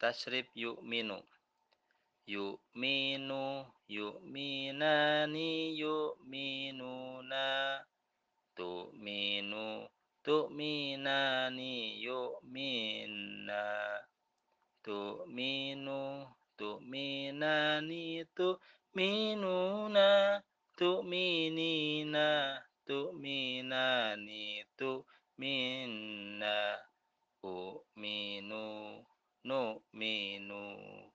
tasrif yu'minu. Yu'minu yu'minani yu'minuna. Tu'minu tu'minani yu'minna. Tu'minu tu'minani tu'minuna. Tu'minina tu'minani tu'minna no menú.